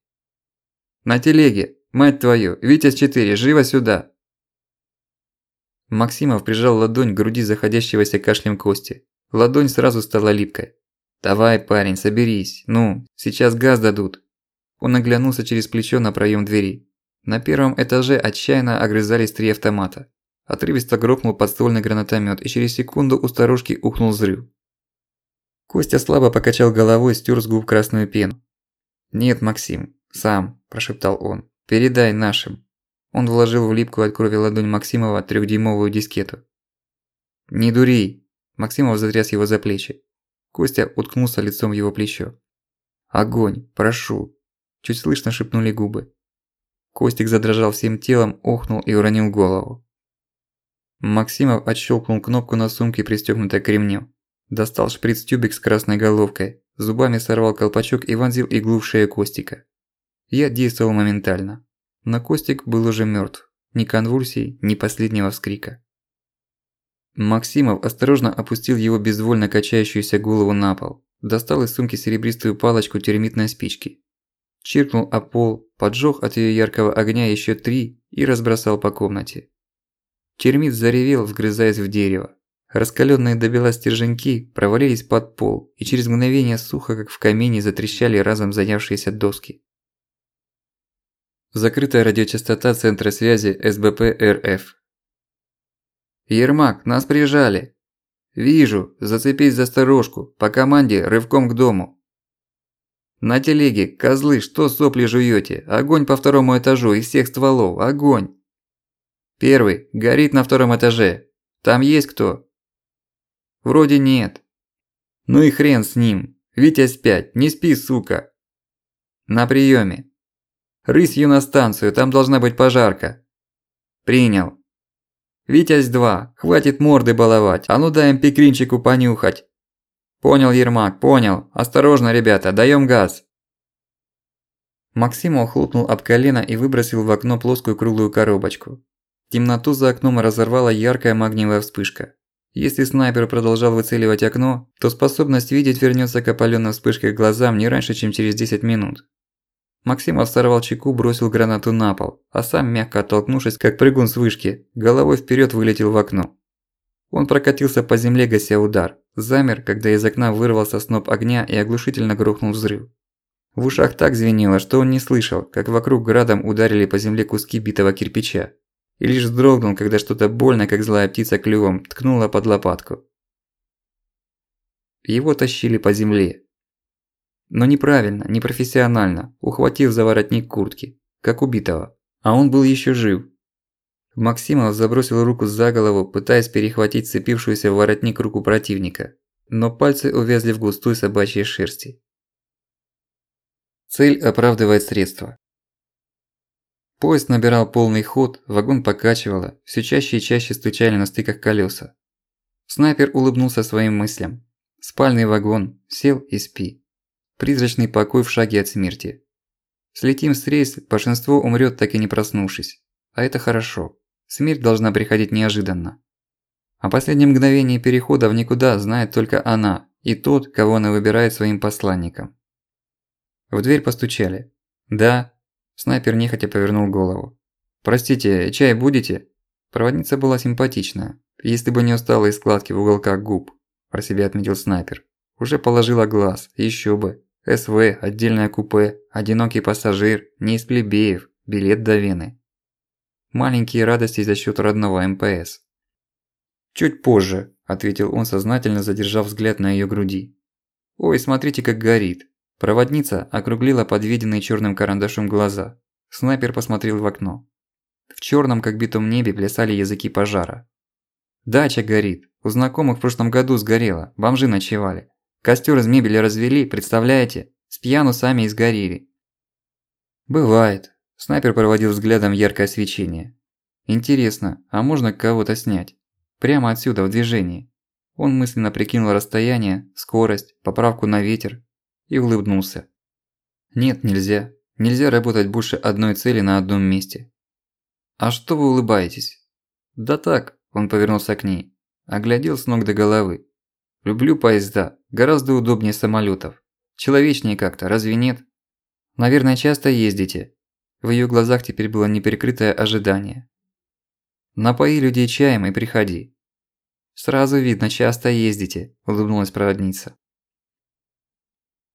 На телеге! Мать твою! Витязь-4, живо сюда!» Максимов прижал ладонь к груди заходящегося кашлем Кости. Ладонь сразу стала липкой. «Давай, парень, соберись. Ну, сейчас газ дадут». Он оглянулся через плечо на проем двери. На первом этаже отчаянно огрызались три автомата. Отрывисто грохнул подствольный гранатомет, и через секунду у старушки ухнул взрыв. Костя слабо покачал головой, стер с губ красную пену. «Нет, Максим, «Сам», – прошептал он, – «передай нашим». Он вложил в липкую от крови ладонь Максимова трёхдюймовую дискету. «Не дури!» – Максимов затряс его за плечи. Костя уткнулся лицом в его плечо. «Огонь! Прошу!» – чуть слышно шепнули губы. Костик задрожал всем телом, охнул и уронил голову. Максимов отщелкнул кнопку на сумке, пристёгнутой к ремню. Достал шприц-тюбик с красной головкой, зубами сорвал колпачок и вонзил иглу в шею Костика. Я действовал моментально. Но Костик был уже мёртв. Ни конвульсий, ни последнего вскрика. Максимов осторожно опустил его безвольно качающуюся голову на пол, достал из сумки серебристую палочку термитной спички. Чиркнул о пол, поджёг от её яркого огня ещё три и разбросал по комнате. Термит заревел, вгрызаясь в дерево. Раскалённые до бела стерженьки провалились под пол, и через мгновение сухо, как в камине, затрещали разом занявшиеся доски. Закрытая радиочастота Центра связи СБП РФ. «Ермак, нас прижали!» «Вижу, зацепись за сторожку, по команде рывком к дому». «На телеге, козлы, что сопли жуёте? Огонь по второму этажу из всех стволов, огонь!» «Первый, горит на втором этаже. Там есть кто?» «Вроде нет». «Ну и хрен с ним. Витязь спять, не спи, сука!» «На приёме. Рысью на станцию, там должна быть пожарка». «Принял». «Витязь-2, хватит морды баловать, а ну дай пикринчику понюхать». «Понял, Ермак, понял. Осторожно, ребята, даём газ». Максимов хлопнул об колено и выбросил в окно плоскую круглую коробочку. Темноту за окном разорвала яркая магниевая вспышка. Если снайпер продолжал выцеливать окно, то способность видеть вернётся к опалённым вспышкой глазам не раньше, чем через 10 минут. Максимов сорвал чеку, бросил гранату на пол, а сам, мягко оттолкнувшись, как прыгун с вышки, головой вперед вылетел в окно. Он прокатился по земле, гася удар, замер, когда из окна вырвался сноп огня и оглушительно грохнул взрыв. В ушах так звенело, что он не слышал, как вокруг градом ударили по земле куски битого кирпича. И лишь вздрогнул, когда что-то больно, как злая птица клювом, ткнуло под лопатку. Его тащили по земле, но неправильно, непрофессионально, ухватив за воротник куртки, как убитого. А он был ещё жив. Максимов забросил руку за голову, пытаясь перехватить цепившуюся в воротник руку противника. Но пальцы увязли в густой собачьей шерсти. Цель оправдывает средства. Поезд набирал полный ход, вагон покачивало, всё чаще и чаще стучали на стыках колёса. Снайпер улыбнулся своим мыслям. Спальный вагон, сел и спи. Призрачный покой в шаге от смерти. Слетим с рейс, большинство умрёт так и не проснувшись. А это хорошо. Смерть должна приходить неожиданно. О последнем мгновении перехода в никуда знает только она и тот, кого она выбирает своим посланником. В дверь постучали. «Да». Снайпер нехотя повернул голову. «Простите, чай будете?» Проводница была симпатичная, если бы не усталые складки в уголках губ, про себя отметил снайпер. Уже положила глаз, ещё бы. СВ, отдельное купе, одинокий пассажир, не из плебеев, билет до Вены. Маленькие радости за счёт родного МПС. «Чуть позже», – ответил он, сознательно задержав взгляд на её груди. «Ой, смотрите, как горит». Проводница округлила подведенные чёрным карандашом глаза. Снайпер посмотрел в окно. В чёрном, как битом небе, плясали языки пожара. «Дача горит. У знакомых в прошлом году сгорела. Бомжи ночевали. Костёр из мебели развели, представляете? С пьяну сами и сгорели. Бывает. Снайпер проводил взглядом яркое свечение. Интересно, а можно кого-то снять? Прямо отсюда, в движении. Он мысленно прикинул расстояние, скорость, поправку на ветер и улыбнулся. Нет, нельзя. Нельзя работать больше одной цели на одном месте. А что вы улыбаетесь? Да так, он повернулся к ней. Оглядел с ног до головы. Люблю поезда, гораздо удобнее самолетов. Человечнее как-то, разве нет? Наверное, часто ездите. В её глазах теперь было неперекрытое ожидание. Напои людей чаем и приходи. Сразу видно, часто ездите, улыбнулась проводница.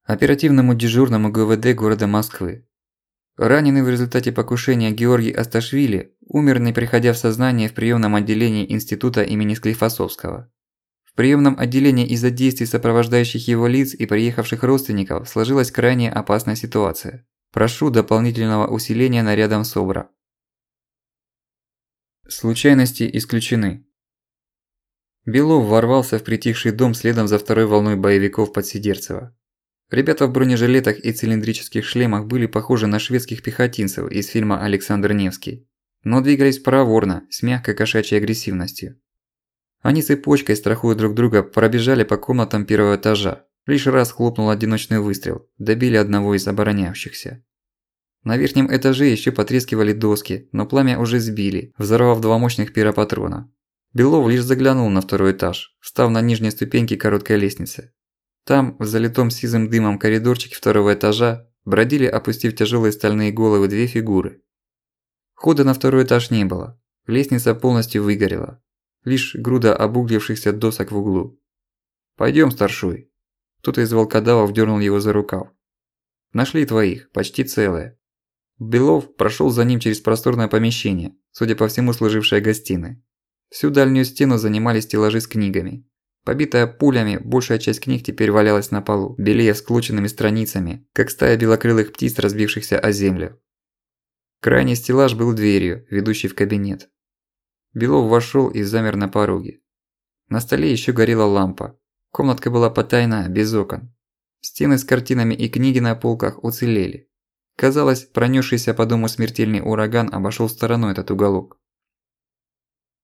Оперативному дежурному ГВД города Москвы. Раненый в результате покушения Георгий Асташвили умер, не приходя в сознание в приёмном отделении института имени Склифосовского. В приемном отделении из-за действий сопровождающих его лиц и приехавших родственников сложилась крайне опасная ситуация. Прошу дополнительного усиления нарядом СОБРа. Случайности исключены. Белов ворвался в притихший дом следом за второй волной боевиков под Сидерцево. Ребята в бронежилетах и цилиндрических шлемах были похожи на шведских пехотинцев из фильма «Александр Невский», но двигались проворно, с мягкой кошачьей агрессивностью. Они цепочкой, страхуя друг друга, пробежали по комнатам первого этажа. Лишь раз хлопнул одиночный выстрел, добили одного из обороняющихся. На верхнем этаже ещё потрескивали доски, но пламя уже сбили, взорвав два мощных пиропатрона. Белов лишь заглянул на второй этаж, встав на нижней ступеньке короткой лестницы. Там, в залитом сизым дымом коридорчике второго этажа, бродили, опустив тяжелые стальные головы, две фигуры. Хода на второй этаж не было. Лестница полностью выгорела. Лишь груда обуглившихся досок в углу. «Пойдём, старшой». Кто-то из волкодавов дернул его за рукав. «Нашли твоих, почти целые». Белов прошёл за ним через просторное помещение, судя по всему служившее гостиной. Всю дальнюю стену занимали стеллажи с книгами. Побитая пулями, большая часть книг теперь валялась на полу, белее склоченными страницами, как стая белокрылых птиц, разбившихся о землю. Крайний стеллаж был дверью, ведущей в кабинет. Белов вошёл и замер на пороге. На столе ещё горела лампа. Комнатка была потайная, без окон. Стены с картинами и книги на полках уцелели. Казалось, пронёсшийся по дому смертельный ураган обошёл стороной этот уголок.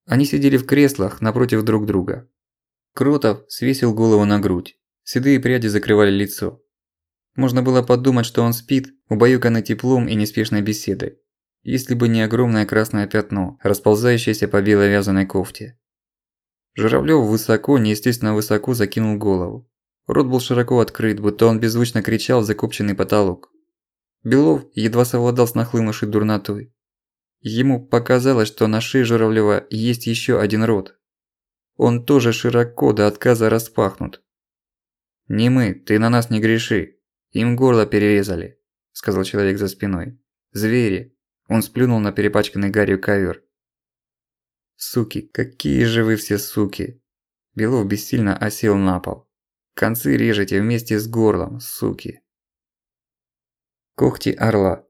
Они сидели в креслах напротив друг друга. Кротов свесил голову на грудь. Седые пряди закрывали лицо. Можно было подумать, что он спит, убаюканный теплом и неспешной беседой. Если бы не огромное красное пятно, расползающееся по белой вязаной кофте. Журавлёв высоко, неестественно высоко закинул голову. Рот был широко открыт, будто он беззвучно кричал в закопченный потолок. Белов едва совладал с нахлынувшей дурнотой. Ему показалось, что на шее Журавлёва есть ещё один рот. Он тоже широко до отказа распахнут. «Не мы, ты на нас не греши. Им горло перерезали», – сказал человек за спиной. «Звери». Он сплюнул на перепачканный гарью ковер. «Суки, какие же вы все суки!» Белов бессильно осел на пол. «Концы режете вместе с горлом, суки!» Когти орла.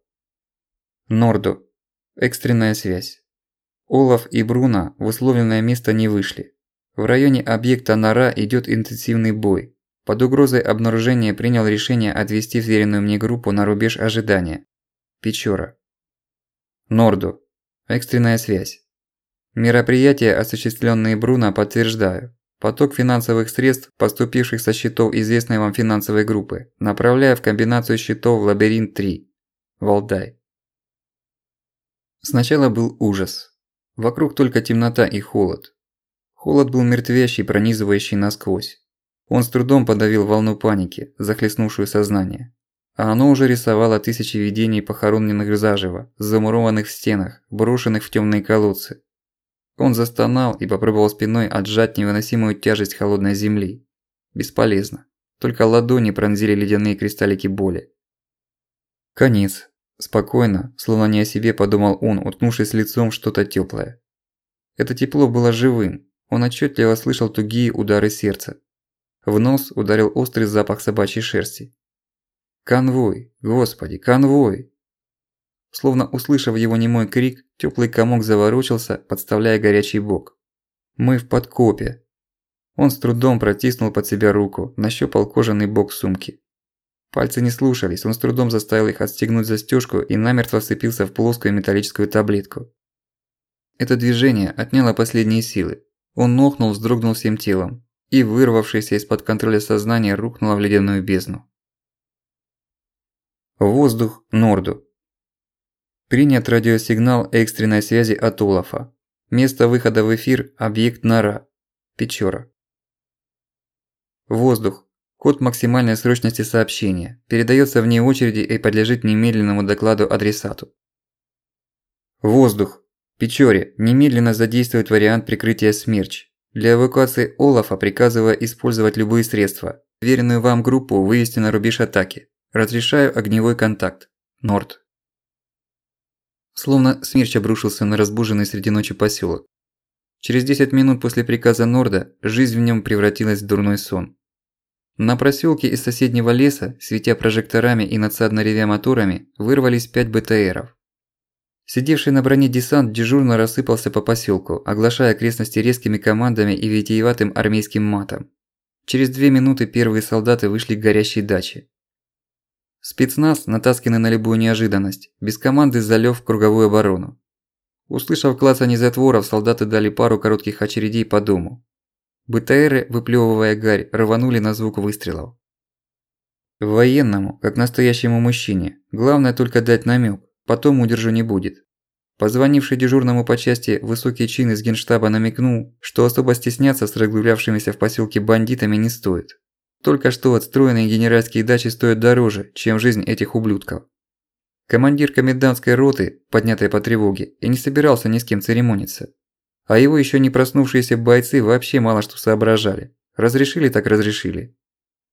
Норду. Экстренная связь. Олаф и Бруно в условленное место не вышли. В районе объекта Нора идёт интенсивный бой. Под угрозой обнаружения принял решение отвести вверенную мне группу на рубеж ожидания. Печора. Норду. Экстренная связь. Мероприятия, осуществленные Бруно, подтверждаю. Поток финансовых средств, поступивших со счетов известной вам финансовой группы, направляя в комбинацию счетов в Лабиринт-3. Валдай. Сначала был ужас. Вокруг только темнота и холод. Холод был мертвящий, пронизывающий насквозь. Он с трудом подавил волну паники, захлестнувшую сознание. А оно уже рисовало тысячи видений похороненных заживо, замурованных в стенах, брошенных в тёмные колодцы. Он застонал и попробовал спиной отжать невыносимую тяжесть холодной земли. Бесполезно. Только ладони пронзили ледяные кристаллики боли. Конец. Спокойно, словно не о себе, подумал он, уткнувшись лицом в что-то тёплое. Это тепло было живым. Он отчётливо слышал тугие удары сердца. В нос ударил острый запах собачьей шерсти. «Конвой! Господи, конвой!» Словно услышав его немой крик, тёплый комок заворочился, подставляя горячий бок. «Мы в подкопе!» Он с трудом протиснул под себя руку, нащупал кожаный бок сумки. Пальцы не слушались, он с трудом заставил их отстегнуть застежку и намертво вцепился в плоскую металлическую таблетку. Это движение отняло последние силы. Он нохнул, вздрогнул всем телом и, вырвавшийся из-под контроля сознания, рухнуло в ледяную бездну. Воздух Норду. Принят радиосигнал экстренной связи от Олафа. Место выхода в эфир – объект Нора. Печора. Воздух. Код максимальной срочности сообщения. Передается вне очереди и подлежит немедленному докладу адресату. Воздух. Печоре. Немедленно задействовать вариант прикрытия «Смерч». Для эвакуации Олафа приказываю использовать любые средства. Веренную вам группу вывести на рубеж атаки. Разрешаю огневой контакт. Норд. Словно смерч обрушился на разбуженный среди ночи посёлок. Через 10 минут после приказа Норда жизнь в нём превратилась в дурной сон. На просёлке из соседнего леса, светя прожекторами и надсадно ревя моторами, вырвались пять БТРов. Сидевший на броне десант дежурно рассыпался по посёлку, оглашая окрестности резкими командами и витиеватым армейским матом. Через две минуты первые солдаты вышли к горящей даче. Спецназ, натасканный на любую неожиданность, без команды залёг в круговую оборону. Услышав клацанье затворов, солдаты дали пару коротких очередей по дому. БТРы, выплёвывая гарь, рванули на звук выстрелов. Военному, как настоящему мужчине, главное только дать намёк, потом удержу не будет. Позвонивший дежурному по части высокий чин из генштаба намекнул, что особо стесняться с разгулявшимися в поселке бандитами не стоит. Только что отстроенные генеральские дачи стоят дороже, чем жизнь этих ублюдков. Командир комендантской роты, поднятой по тревоге, и не собирался ни с кем церемониться. А его еще не проснувшиеся бойцы вообще мало что соображали. Разрешили так разрешили.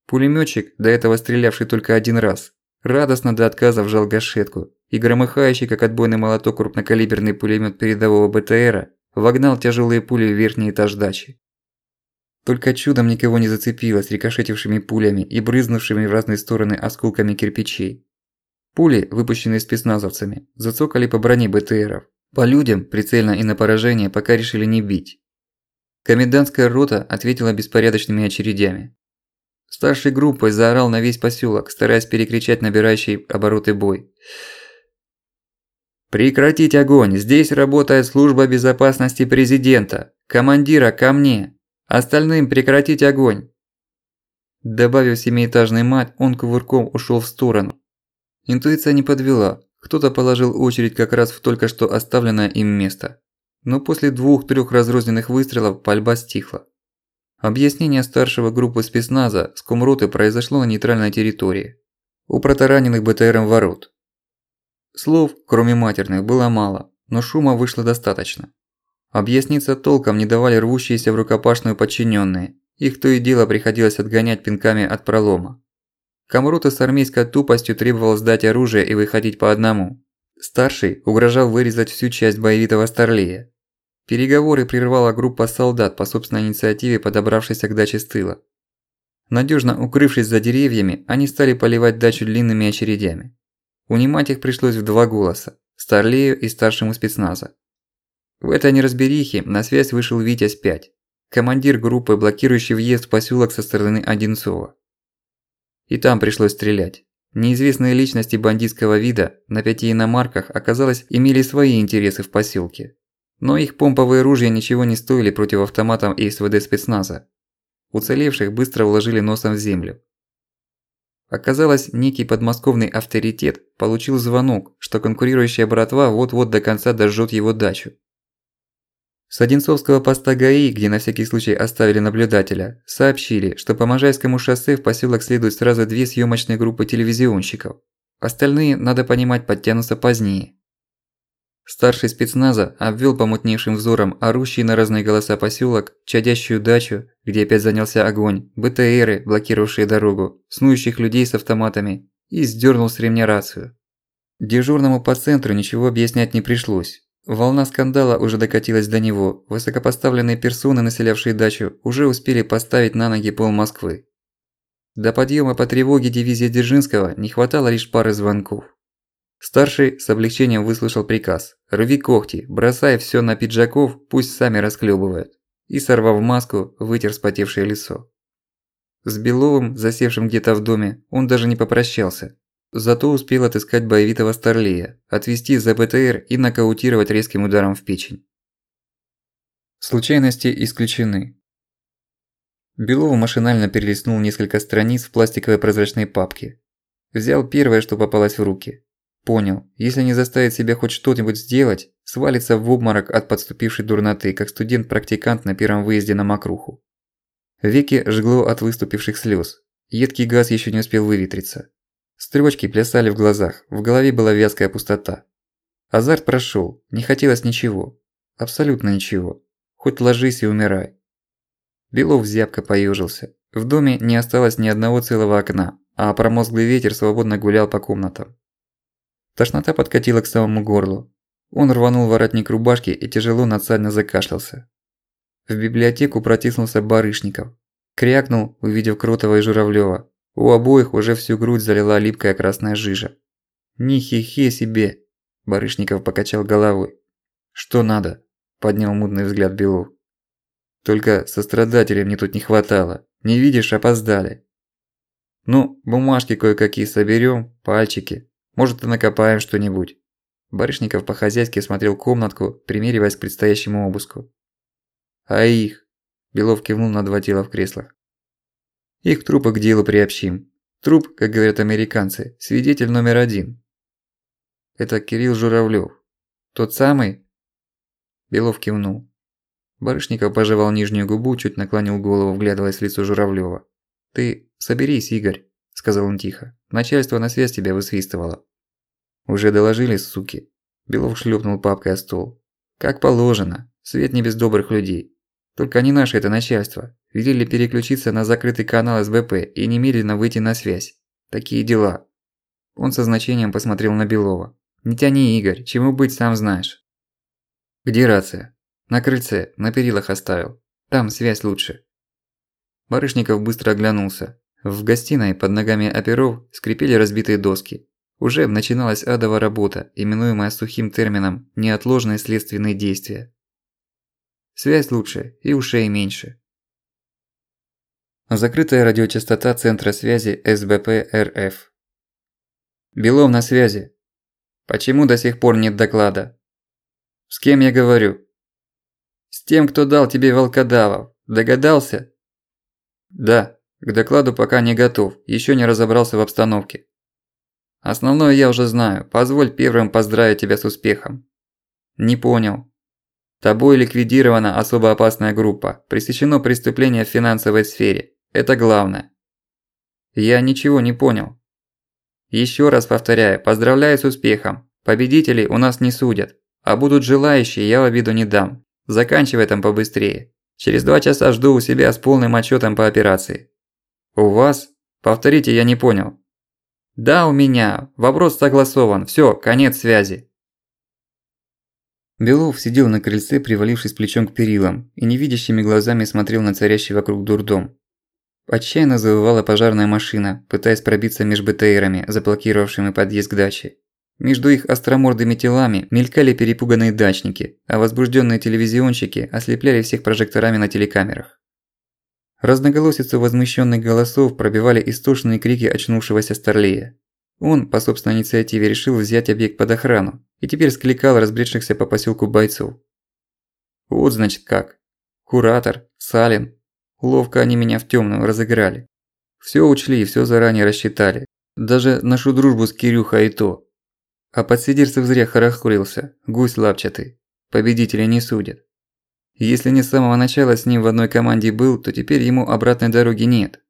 Пулемётчик, до этого стрелявший только один раз, радостно до отказа вжал гашетку и громыхающий, как отбойный молоток, крупнокалиберный пулемёт передового БТРа вогнал тяжелые пули в верхний этаж дачи. Только чудом никого не зацепило с рикошетившими пулями и брызнувшими в разные стороны осколками кирпичей. Пули, выпущенные спецназовцами, зацокали по броне БТРов. По людям, прицельно и на поражение, пока решили не бить. Комендантская рота ответила беспорядочными очередями. Старший группой заорал на весь посёлок, стараясь перекричать набирающий обороты бой. «Прекратить огонь! Здесь работает служба безопасности президента! Командира ко мне! Остальным прекратить огонь!» Добавив семиэтажный мать, он кувырком ушёл в сторону. Интуиция не подвела, кто-то положил очередь как раз в только что оставленное им место. Но после двух-трёх разрозненных выстрелов пальба стихла. Объяснение старшего группы спецназа с Кумроты произошло на нейтральной территории. У протараненных БТРом ворот. Слов, кроме матерных, было мало, но шума вышло достаточно. Объясниться толком не давали рвущиеся в рукопашную подчиненные. Их то и дело приходилось отгонять пинками от пролома. Камрута с армейской тупостью требовал сдать оружие и выходить по одному. Старший угрожал вырезать всю часть боевитого старлея. Переговоры прервала группа солдат по собственной инициативе, подобравшейся к даче с тыла. Надёжно укрывшись за деревьями, они стали поливать дачу длинными очередями. Унимать их пришлось в два голоса – Старлею и старшему спецназа. В этой неразберихе на связь вышел Витязь-5, командир группы, блокирующий въезд в посёлок со стороны Одинцова. И там пришлось стрелять. Неизвестные личности бандитского вида на пяти иномарках, оказалось, имели свои интересы в посёлке. Но их помповые ружья ничего не стоили против автоматов и СВД спецназа. Уцелевших быстро вложили носом в землю. Оказалось, некий подмосковный авторитет получил звонок, что конкурирующая братва вот-вот до конца дожжёт его дачу. С Одинцовского поста ГАИ, где на всякий случай оставили наблюдателя, сообщили, что по Можайскому шоссе в посёлок следуют сразу две съёмочные группы телевизионщиков. Остальные, надо понимать, подтянутся позднее. Старший спецназа обвел помутневшим взором орущий на разные голоса посёлок, чадящую дачу, где опять занялся огонь, БТРы, блокировавшие дорогу, снующих людей с автоматами, и сдёрнул с ремня рацию. Дежурному по центру ничего объяснять не пришлось. Волна скандала уже докатилась до него, высокопоставленные персоны, населявшие дачу, уже успели поставить на ноги пол Москвы. До подъёма по тревоге дивизии Дзержинского не хватало лишь пары звонков. Старший с облегчением выслушал приказ «Рви когти, бросай всё на пиджаков, пусть сами расклёбывают» и, сорвав маску, вытер спотевшее лицо. С Беловым, засевшим где-то в доме, он даже не попрощался, Зато успел отыскать боевитого Старлея, отвести за БТР и нокаутировать резким ударом в печень. Случайности исключены. Белов машинально перелистнул несколько страниц в пластиковой прозрачной папке. Взял первое, что попалось в руки. Понял, если не заставит себя хоть что-нибудь сделать, свалится в обморок от подступившей дурноты, как студент-практикант на первом выезде на Макруху. Веки жгло от выступивших слёз. Едкий газ ещё не успел выветриться. Строчки плясали в глазах, в голове была вязкая пустота. Азарт прошёл, не хотелось ничего. Абсолютно ничего. Хоть ложись и умирай. Белов зябко поёжился. В доме не осталось ни одного целого окна, а промозглый ветер свободно гулял по комнатам. Тошнота подкатила к самому горлу. Он рванул воротник рубашки и тяжело надсадно закашлялся. В библиотеку протиснулся Барышников. Крякнул, увидев Кротова и Журавлёва. У обоих уже всю грудь залила липкая красная жижа. «Ни хе-хе себе!» – Барышников покачал головой. «Что надо?» – поднял мудный взгляд Белов. «Только сострадателей мне тут не хватало. Не видишь, опоздали». «Ну, бумажки кое-какие соберём, пальчики. Может, и накопаем что-нибудь». Барышников по-хозяйски смотрел комнатку, примериваясь к предстоящему обыску. «А их?» – Белов кивнул на два тела в креслах. Их трупы к делу приобщим. Труп, как говорят американцы, свидетель номер один. Это Кирилл Журавлёв. Тот самый?» Белов кивнул. Барышников пожевал нижнюю губу, чуть наклонил голову, вглядываясь в лицо Журавлёва. «Ты соберись, Игорь», – сказал он тихо. «Начальство на связь тебя высвистывало». «Уже доложили, суки?» Белов шлёпнул папкой о стол. «Как положено. Свет не без добрых людей. Только не наше это начальство. Велели переключиться на закрытый канал СБП и немедленно выйти на связь. Такие дела». Он со значением посмотрел на Белова. «Не тяни, Игорь, чему быть, сам знаешь». «Где рация?» «На крыльце, на перилах оставил. Там связь лучше». Барышников быстро оглянулся. В гостиной под ногами оперов скрипели разбитые доски. Уже начиналась адова работа, именуемая сухим термином «неотложные следственные действия». Связь лучше и ушей меньше. Закрытая радиочастота Центра связи СБП РФ. Белов на связи. Почему до сих пор нет доклада? С кем я говорю? С тем, кто дал тебе волкодавов. Догадался? Да, к докладу пока не готов, ещё не разобрался в обстановке. Основное я уже знаю, позволь первым поздравить тебя с успехом. Не понял. Тобой ликвидирована особо опасная группа, пресечено преступление в финансовой сфере. Это главное. Я ничего не понял. Ещё раз повторяю, поздравляю с успехом. Победителей у нас не судят. А будут желающие, я в обиду не дам. Заканчивай там побыстрее. Через два часа жду у себя с полным отчётом по операции. У вас? Повторите, я не понял. «Да, у меня. Вопрос согласован. Всё, конец связи». Белов сидел на крыльце, привалившись плечом к перилам, и невидящими глазами смотрел на царящий вокруг дурдом. Отчаянно завывала пожарная машина, пытаясь пробиться меж БТРами, заблокировавшими подъезд к даче. Между их остромордыми телами мелькали перепуганные дачники, а возбужденные телевизионщики ослепляли всех прожекторами на телекамерах. Разноголосицу возмущенных голосов пробивали истошные крики очнувшегося Старлея. Он, по собственной инициативе, решил взять объект под охрану и теперь скликал разбредшихся по поселку бойцов. Вот значит как. Куратор, Салин. Ловко они меня в темную разыграли. Все учли и все заранее рассчитали. Даже нашу дружбу с Кирюхой и то. А подсидерцев зря хорохорился, гусь лапчатый. Победителя не судят. Если не с самого начала с ним в одной команде был, то теперь ему обратной дороги нет.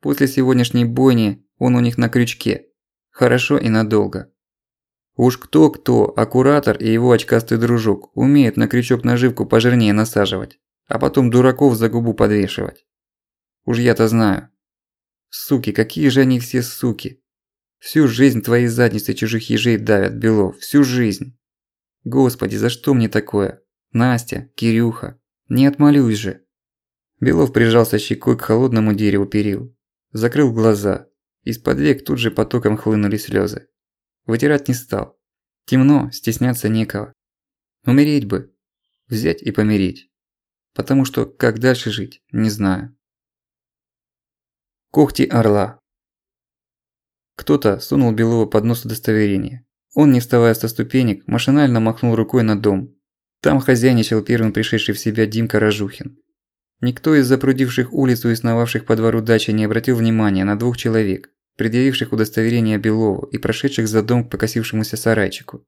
После сегодняшней бойни он у них на крючке. Хорошо и надолго. Уж кто-кто, а куратор и его очкастый дружок умеют на крючок наживку пожирнее насаживать, а потом дураков за губу подвешивать. Уж я-то знаю. Суки, какие же они все суки. Всю жизнь твои задницы чужих ежей давят, Белов, всю жизнь. Господи, за что мне такое? Настя, Кирюха. Не отмолюсь же. Белов прижался щекой к холодному дереву перил. Закрыл глаза. Из-под век тут же потоком хлынули слезы. Вытирать не стал. Темно, стесняться некого. Умереть бы. Взять и помереть. Потому что как дальше жить, не знаю. Когти орла. Кто-то сунул Белову под нос удостоверение. Он, не вставая со ступенек, машинально махнул рукой на дом, там хозяйничал первым пришедший в себя Димка Рожухин. Никто из запрудивших улицу и сновавших по двору дачи не обратил внимания на двух человек, предъявивших удостоверение Белову и прошедших за дом к покосившемуся сарайчику.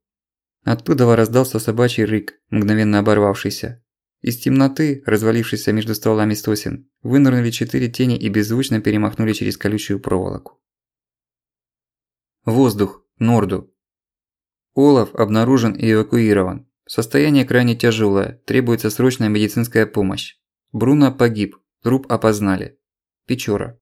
Оттуда раздался собачий рык, мгновенно оборвавшийся. Из темноты, развалившейся между стволами сосен, вынырнули четыре тени и беззвучно перемахнули через колючую проволоку. Воздух, Норду. Олаф обнаружен и эвакуирован. Состояние крайне тяжелое, требуется срочная медицинская помощь. Бруно погиб, труп опознали. Печора.